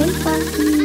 cantar.